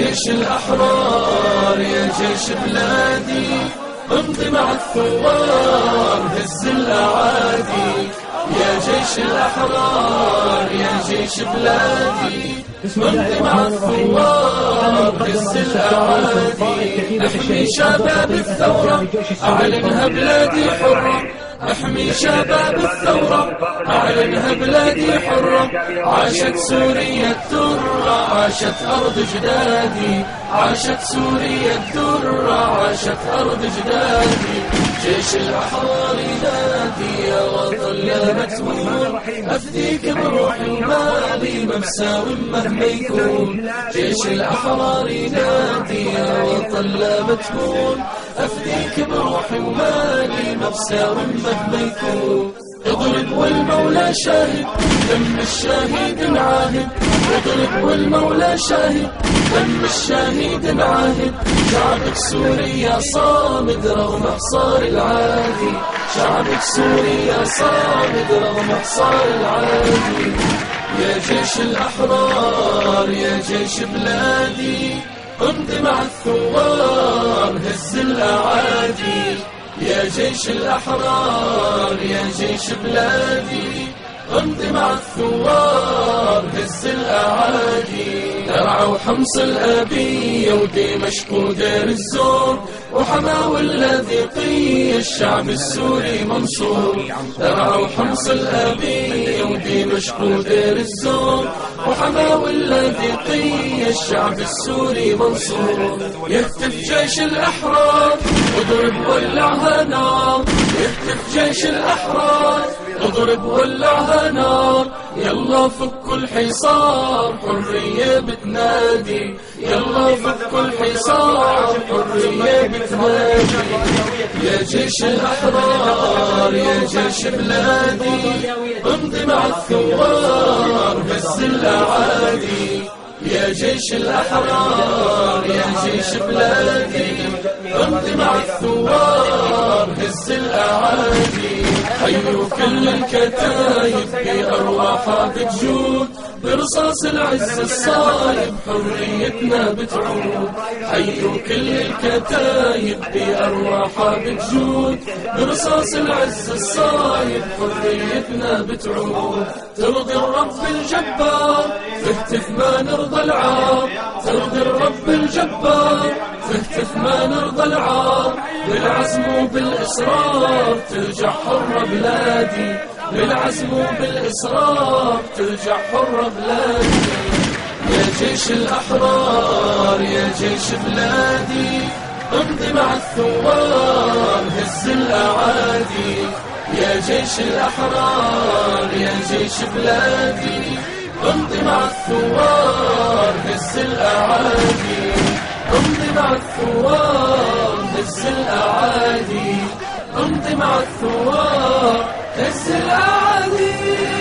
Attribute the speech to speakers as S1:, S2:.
S1: جيش الأحرار يا جيش بلادي امضي مع الثوار هز الأعادي. يا جيش الأحرار يا جيش بلادي امضي مع الثوار هز الأعادي. أحمي شباب الثورة أعلنها بلادي حرة. أحمي شباب الثورة اعلنها بلادي حرة. عاشت سوريا الدرة عاشت أرض جدادي. عاشت سوريا الدرة عاشت أرض جدادي. جيش الاحرار ينادي يا وطن يا متمون أفديك بروحي ومالي مبساو مهما يكون. جيش الاحرار ينادي يا وطن لا متمون أفديك بروحي ومالي مبساو مهما يكون. اضرب والمولى شاهد دم الشهيد نعاهد اضرب والمولى شاهد دم الشهيد نعاهد شعبك سوريا صامد رغم حصار العادي شعبك سوريا صامد رغم حصار العادي يا جيش الأحرار يا جيش بلادي امضي مع الثوار هز الأعادي. يا جيش الأحرار يا جيش بلادي. الثوار هز الأعادي. درع وحمص الأبية ودمشق ودير الزور. وحماوي قي الشعب السوري منصور. درع وحمص الأبية ودمشق ودير الزور. وحماوي قي الشعب السوري منصور. يهتف جيش الأحرار اضرب ولعها نار يهتف جيش الأحرار اضرب ولعها نار. يلا فك الحصار حرية بتنادي. يلا فك الحصار حرية بتنادي. يا جيش الأحرار يا جيش بلادي. امضي مع الثوار هز الأعادي يا جيش الأحرار يا جيش بلادي. امضي مع الثوار هز الأعادي. حيوا كل الكتايب بأرواحها بتجود. برصاص العز الصايب حريتنا بتعود. حيوا كل الكتايب بأرواحها بتجود. برصاص العز الصايب حريتنا بتعود. ترضي الرب الجبار تهتف ما نرضى العار ترضي الرب الجبار تهتف ما نرضى العار بالعزم وبالإصرار ترجع حرة بلادي. بالعزم وبالإصرار ترجع حرة بلادي. يا جيش الأحرار يا جيش بلادي. امضي مع الثوار هز الأعادي. يا جيش الأحرار يا جيش بلادي. امضي مع الثوار هز الأعادي. أمضي مع الثوار هز الأعادي. أمضي مع الثوار هز الأعادي.